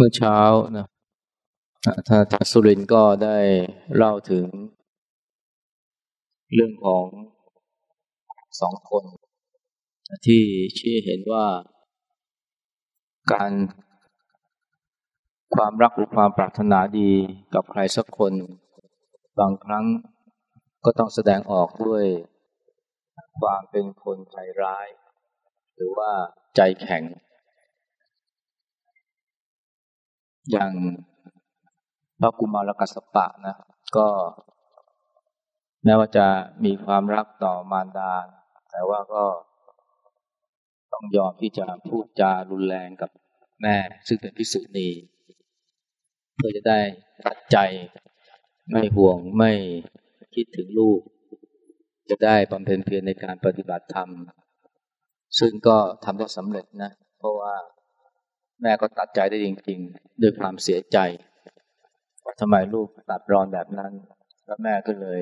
เมื่อเช้านะท่านสุรินก็ได้เล่าถึง เรื่องของสองคน ที่ชี้เห็นว่า การความรักหรือความปรารถนาดีกับใครสักคน บางครั้งก็ต้องแสดงออกด้วย ความเป็นคนใจร้าย หรือว่าใจแข็ง อย่างพระกุมารกัสปะนะ ก็ แม้ว่าจะมีความรักต่อมารดา แต่ว่าก็ต้องยอมที่จะพูดจารุนแรงกับแม่ ซึ่งเป็นพิสุณีเพื่อจะได้ตัดใจไม่ห่วงไม่คิดถึงลูก จะได้บำเพ็ญเพียรในการปฏิบัติธรรม ซึ่งก็ทำได้สำเร็จนะ เพราะว่า แม่ก็ตัดใจได้จริงๆ ด้วยความเสียใจว่าทำไมลูกตัดรอนแบบนั้น แล้วแม่ก็เลย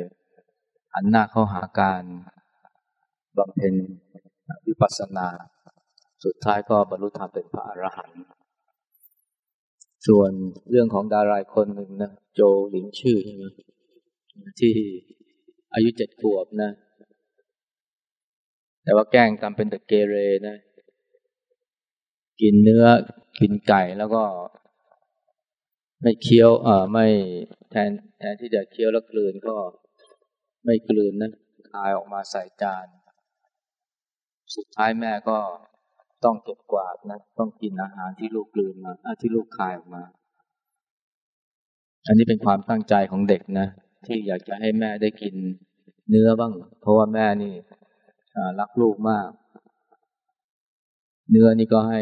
หันหน้าเข้าหาการบำเพ็ญวิปัสสนา สุดท้ายก็บรรลุธรรมเป็นพระอรหันต์ส่วนเรื่องของดาราคนหนึ่งนะโจหลิงชื่อใช่ไหมที่อายุเจ็ดขวบนะ แต่ว่าแกล้งทำเป็นเด็กเกเรนะ กินเนื้อ กินไก่แล้วก็ ไม่เคี้ยว เอ่อ ไม่แทนแทนที่จะเคี้ยวแล้วกลืนก็ไม่กลืนนะคายออกมาใส่จาน สุดท้ายแม่ก็ต้องเก็บกวาดนะ ต้องกินอาหารที่ลูกกลืนมาที่ลูกคายออกมา อันนี้เป็นความตั้งใจของเด็กนะ ที่อยากจะให้แม่ได้กินเนื้อบ้าง เพราะว่าแม่นี่รักลูกมาก เนื้อนี่ก็ให้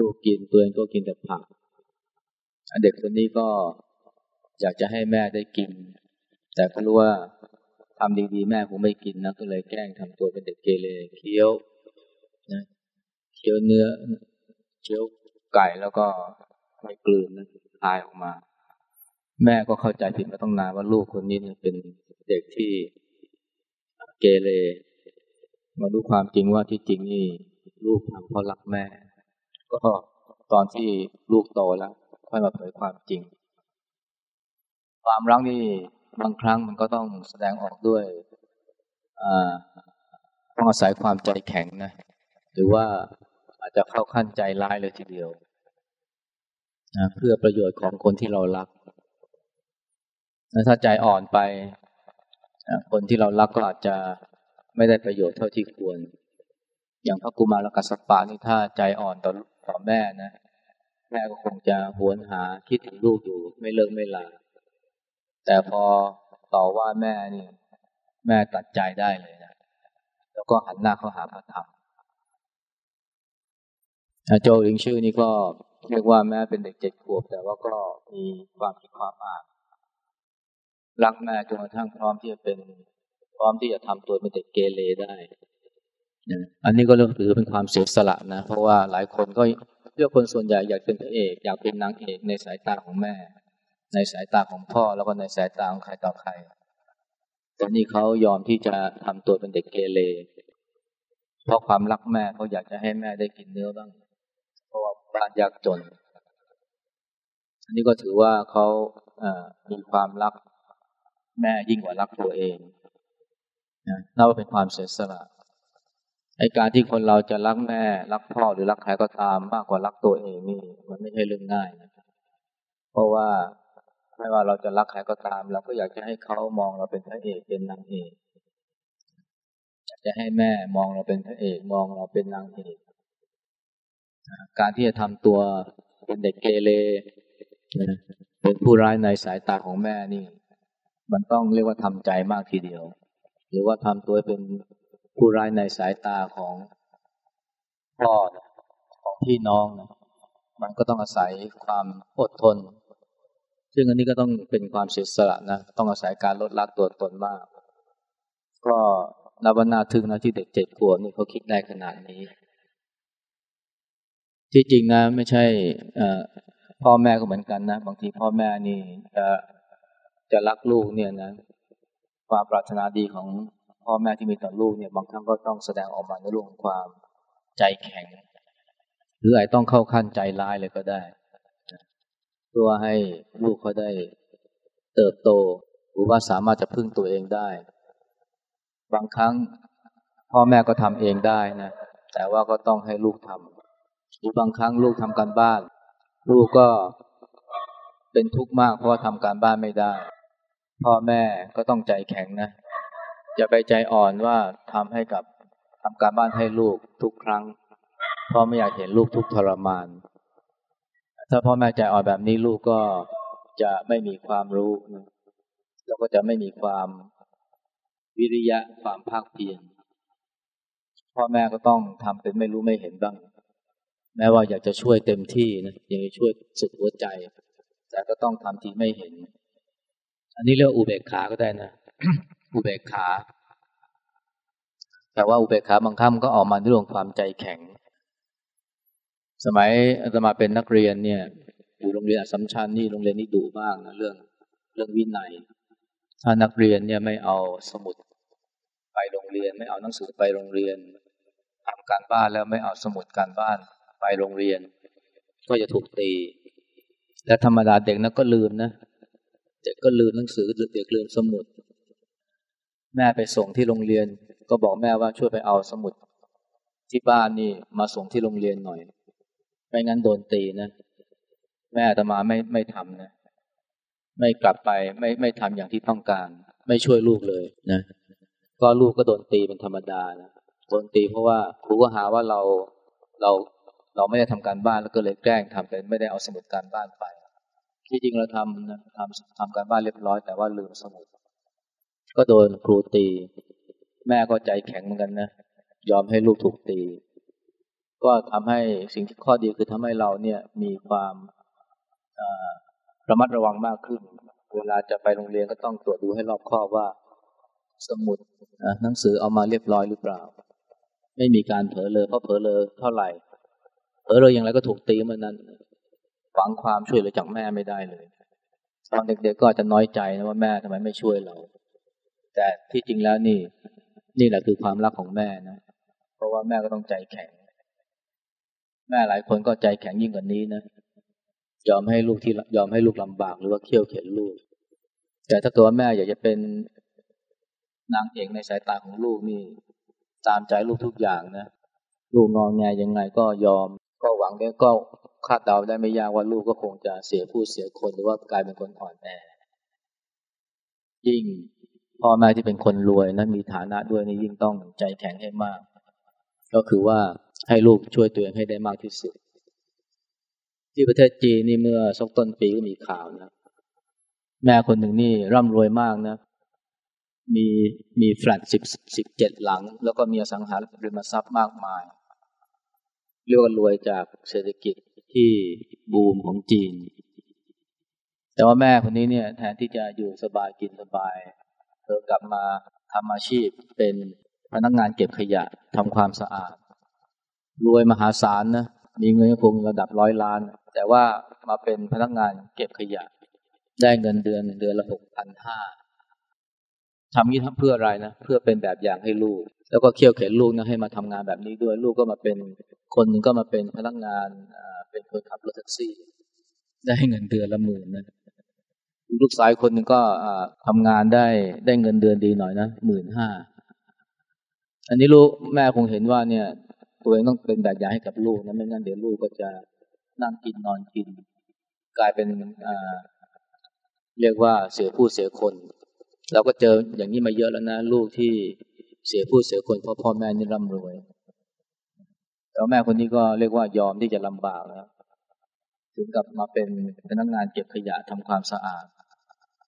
ลูกกินตัวเองก็กินแต่ผักเด็กคนนี้ก็อยากจะให้แม่ได้กิน แต่ก็รู้ว่าทำดีๆแม่คงไม่กินนะก็เลยแกล้งทำตัวเป็นเด็กเกเรเคี้ยวนะเคี้ยวเนื้อเคี้ยวไก่แล้วก็ไม่กลืนนะคายออกมา แม่ก็เข้าใจผิดมาต้องนานว่าลูกคนนี้เนี่ยเป็นเด็กที่เกเรมาดูความจริงว่าที่จริงนี่ลูกทำเพราะรักแม่ ก็ตอนที่ลูกโตแล้วค่อยมาเผยความจริง ความรักนี่บางครั้งมันก็ต้องแสดงออกด้วยต้องอาศัยความใจแข็งนะ หรือว่าอาจจะเข้าขั้นใจร้ายเลยทีเดียวนะเพื่อประโยชน์ของคนที่เรารักถ้าใจอ่อนไปคนที่เรารักก็อาจจะไม่ได้ประโยชน์เท่าที่ควร อย่างพระกุมารกัสปะนี่ถ้าใจอ่อนต่อ ต่อแม่นะ แม่ก็คงจะหวนหาคิดถึงลูกอยู่ไม่เลิกไม่ลา แต่พอต่อว่าแม่นี่ แม่ตัดใจได้เลยนะ แล้วก็หันหน้าเข้าหาพระธรรมโจลิงชื่อนี่ก็เรียกว่าแม่เป็นเด็กเจ็ดขวบ แต่ว่าก็มีความคิดความอ่านรักแม่จนกระทั่งพร้อมที่จะเป็นพร้อมที่จะทำตัวเป็นเด็กเกเรได้ อันนี้ก็เรื่องถือเป็นความเสียสละนะ เพราะว่าหลายคนก็เลือกคนส่วนใหญ่อยากเป็นพระเอกอยากเป็นนางเอกในสายตาของแม่ ในสายตาของพ่อแล้วก็ในสายตาของใครต่อใครแต่นี่เขายอมที่จะทำตัวเป็นเด็กเกเรเพราะความรักแม่เขาอยากจะให้แม่ได้กินเนื้อบ้าง เพราะว่าบ้านยากจน อันนี้ก็ถือว่าเขามีความรักแม่ยิ่งกว่ารักตัวเองนะนับว่าเป็นความเสียสละ ไอการที่คนเราจะรักแม่ รักพ่อหรือรักใครก็ตามมากกว่ารักตัวเองนี่ มันไม่ใช่เรื่องง่ายนะเพราะว่าไม่ว่าเราจะรักใครก็ตาม เราก็อยากจะให้เขามองเราเป็นพระเอกเป็นนางเอกอยากจะให้แม่มองเราเป็นพระเอก มองเราเป็นนางเอกการที่จะทำตัวเป็นเด็กเกเรเป็นผู้ร้ายในสายตาของแม่นี่ มันต้องเรียกว่าทำใจมากทีเดียว หรือว่าทำตัวเป็น ผู้ร้ายในสายตาของพ่อของพี่น้องนะมันก็ต้องอาศัยความอดทน ซึ่งอันนี้ก็ต้องเป็นความเสียสละนะต้องอาศัยการลดละตัวตนมาก ก็นับนาทึงนะที่เด็กเจ็ดขวบนี่เขาคิดได้ขนาดนี้ ที่จริงนะไม่ใช่พ่อแม่ก็เหมือนกันนะบางทีพ่อแม่นี่จะจะรักลูกเนี่ยนะความปรารถนาดีของ พ่อแม่ที่มีต่อลูกเนี่ยบางครั้งก็ต้องแสดงออกมาในเรื่องความใจแข็ง หรืออาจต้องเข้าขั้นใจร้ายเลยก็ได้พื่อให้ลูกเขาได้เติบโตหรือว่าสามารถจะพึ่งตัวเองได้ บางครั้งพ่อแม่ก็ทำเองได้นะแต่ว่าก็ต้องให้ลูกทำหรือบางครั้งลูกทำการบ้าน ลูกก็เป็นทุกข์มากเพราะว่าทำการบ้านไม่ได้ พ่อแม่ก็ต้องใจแข็งนะ อย่าไปใจอ่อนว่าทำให้กับทำการบ้านให้ลูกทุกครั้งเพราะไม่อยากเห็นลูกทุกทรมาน ถ้าพ่อแม่ใจอ่อนแบบนี้ลูกก็จะไม่มีความรู้แล้วก็จะไม่มีความวิริยะความภาคเพียรพ่อแม่ก็ต้องทำเป็นไม่รู้ไม่เห็นบ้าง แม้ว่าอยากจะช่วยเต็มที่นะอยากจะช่วยสุดหัวใจ แต่ก็ต้องทำที่ไม่เห็น อันนี้เรียกอุเบกขาก็ได้นะ อุเบกขา แต่ว่าอุเบกขาบางครั้งก็ออกมาด้วยความใจแข็ง สมัยอาตมาเป็นนักเรียนเนี่ยอยู่โรงเรียนสัมชัญนี่โรงเรียนนี่ดุมากนะเรื่องเรื่องวินัย ถ้านักเรียนเนี่ยไม่เอาสมุดไปโรงเรียน ไม่เอาหนังสือไปโรงเรียนทำการบ้านแล้วไม่เอาสมุดการบ้านไปโรงเรียน ก็จะถูกตี และธรรมดาเด็กนั้นก็ลืมนะเด็กก็ลืมหนังสือเด็กลืมสมุด แม่ไปส่งที่โรงเรียน ก็บอกแม่ว่าช่วยไปเอาสมุดที่บ้านนี่มาส่งที่โรงเรียนหน่อย ไม่งั้นโดนตีนะ แม่ตมาไม่ไม่ทำนะ ไม่กลับไปไม่ไม่ทำอย่างที่ต้องการ ไม่ช่วยลูกเลยนะ ก็ลูกก็โดนตีเป็นธรรมดานะโดนตีเพราะว่าครูก็หาว่าเราเราเราไม่ได้ทำการบ้านแล้วก็เลยแกล้งทำเป็นไม่ได้เอาสมุดการบ้านไป ที่จริงเราทำนะทำทำการบ้านเรียบร้อยแต่ว่าลืมสมุด ก็โดนครูตี แม่ก็ใจแข็งเหมือนกันนะ ยอมให้ลูกถูกตี ก็ทำให้สิ่งที่ข้อดีคือทำให้เราเนี่ยมีความระมัดระวังมากขึ้น เวลาจะไปโรงเรียนก็ต้องตรวจดูให้รอบคอบว่า สมุดหนังสือเอามาเรียบร้อยหรือเปล่า ไม่มีการเผลอเลยเพราะเผลอเลยเท่าไหร่เผลอเลยอย่างไรก็ถูกตีเมันนั้นหวังความช่วยเหลือจากแม่ไม่ได้เลยตอนเด็กๆก็จะน้อยใจนะว่าแม่ทำไมไม่ช่วยเรา แต่ที่จริงแล้วนี่ นี่แหละคือความรักของแม่นะ เพราะว่าแม่ก็ต้องใจแข็ง แม่หลายคนก็ใจแข็งยิ่งกว่านี้นะ ยอมให้ลูกที่ยอมให้ลูกลำบากหรือว่าเคี่ยวเข็นลูก แต่ถ้าตัวแม่อยากจะเป็นนางเอกในสายตาของลูกนี่ ตามใจลูกทุกอย่างนะ ลูกงองแงยังไงก็ยอม ก็หวังได้ก็คาดเดาได้ไม่ยากว่าลูกก็คงจะเสียผู้เสียคนหรือว่ากลายเป็นคนอ่อนแอยิ่ง พ่อแม่ที่เป็นคนรวยนะมีฐานะด้วยนี่ยิ่งต้องใจแข็งให้มาก ก็คือว่าให้ลูกช่วยตัวเองให้ได้มากที่สุด ที่ประเทศจีนนี่เมื่อสักต้นปีก็มีข่าวนะแม่คนหนึ่งนี่ร่ำรวยมากนะ มีมีแฟลตสิบสิบเจ็ดหลัง แล้วก็มีอสังหาริมทรัพย์มากมาย เรียกว่ารวยจากเศรษฐกิจที่บูมของจีน แต่ว่าแม่คนนี้เนี่ยแทนที่จะอยู่สบายกินสบาย เธอกลับมาทำอาชีพเป็นพนักงานเก็บขยะทำความสะอาด รวยมหาศาลนะมีเงินคงระดับร้อยล้าน แต่ว่ามาเป็นพนักงานเก็บขยะ ได้เงินเดือนเดือนละหกพันห้าทำนี้ทำเพื่ออะไรนะเพื่อเป็นแบบอย่างให้ลูก แล้วก็เคี่ยวเข็นลูกนะให้มาทำงานแบบนี้ด้วยลูกก็มาเป็นคนหนึ่งก็มาเป็นพนักงานเป็นคนขับรถแท็กซี่ ได้เงินเดือนละหมื่นนะ ลูกสายคนหนึ่งก็ทำงานได้ได้เงินเดือนดีหน่อยนะหมื่นห้าอันนี้ลูกแม่คงเห็นว่าเนี่ย ตัวเองต้องเป็นแบบอย่างให้กับลูกนะไม่งั้นเดี๋ยวลูกก็จะนั่งกินนอนกิน กลายเป็นเรียกว่าเสียผู้เสียคน เราก็เจออย่างนี้มาเยอะแล้วนะลูกที่เสียผู้เสียคนเพราะพ่อแม่นี่ร่ำรวยแล้วแม่คนนี้ก็เรียกว่ายอมที่จะลำบากแล้วถึงกับมาเป็นพนักงานเก็บขยะทำความสะอาด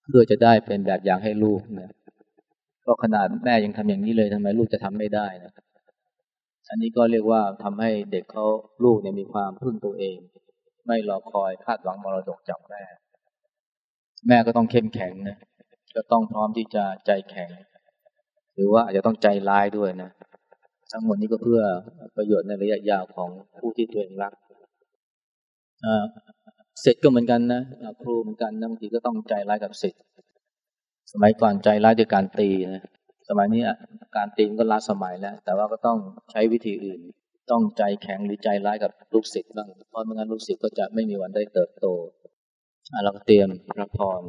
เพื่อจะได้เป็นแบบอย่างให้ลูกนี่ยก็ขนาดแม่ยังทำอย่างนี้เลยทำไมลูกจะทำไม่ได้นะอันนี้ก็เรียกว่าทำให้เด็กเขาลูกเนี่ยมีความพึ่งตัวเอง ไม่รอคอยคาดหวังมรดกจากแม่ แม่ก็ต้องเข้มแข็งนะก็ต้องพร้อมที่จะใจแข็ง หรือว่าอาจจะต้องใจร้ายด้วยนะทั้งหมดนี้ก็เพื่อประโยชน์ในระยะยาวของผู้ที่ตัวเองรักเสร็จก็เหมือนกันนะครูเหมือนกันบางทีก็ต้องใจร้ายกับเสร็จสมัยก่อนใจร้ายด้วยการตีนะสมัยนี้การตีนก็ล้าสมัยแล้ว แต่ว่าก็ต้องใช้วิธีอื่น ต้องใจแข็งหรือใจร้ายกับลูกศิษย์บ้างเพราะไม่งั้นลูกศิษย์ก็จะไม่มีวันได้เติบโตเราก็เตรียมพระพร